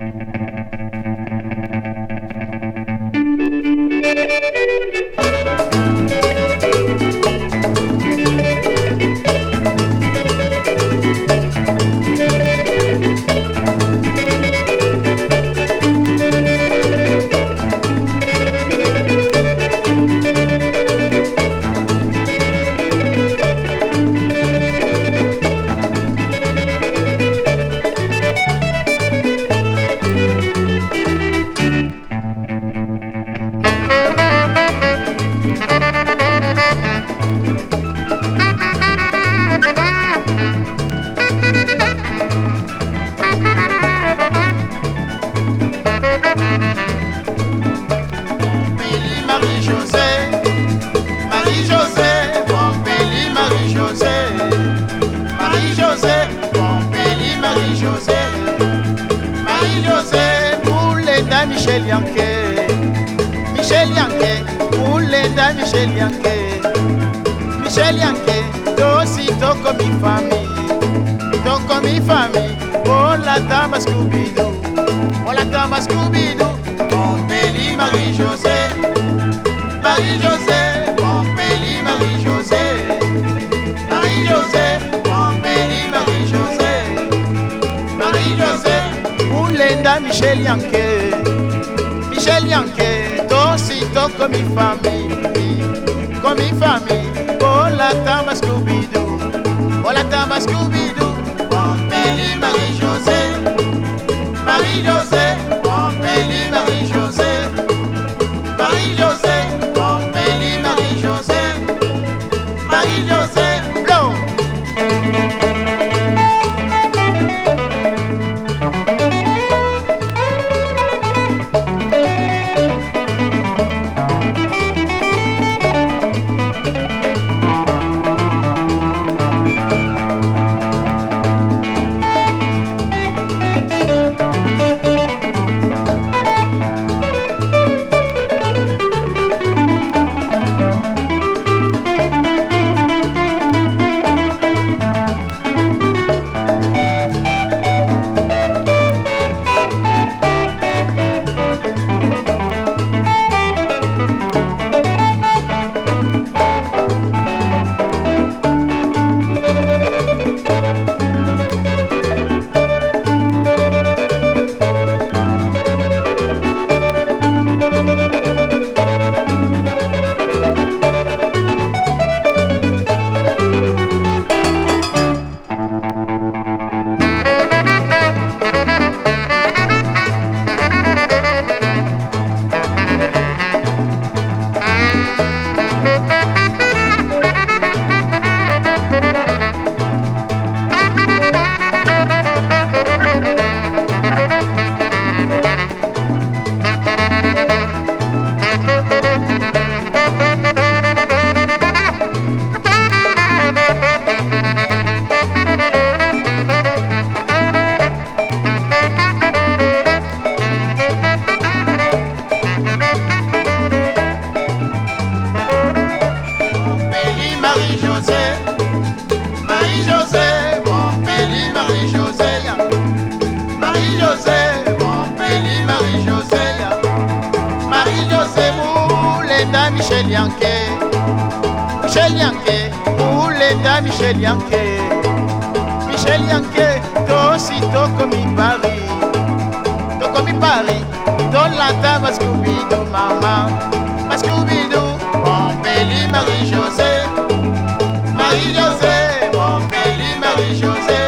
Mm-hmm. Pompéi Marie-José Marie-José Mouleda Michel Yanké Michel Yanké Mouleda Michel Yanké Michel Yanké Tosi toko mi famille Toko mi famille Hola Tamba Scooby-Doo Hola Tamba Scooby-Doo Michel Yanke Michel Yanke tosito komi fami komi fami kolatama skubidu kolatama skubidu omeli marijo marie José, mon marie José, marie José, mon marie marie José, les Michel Yanké, Michel les Michel Michel Yanké, toi comme Paris, toi comme Paris, dans la table, parce maman, que say.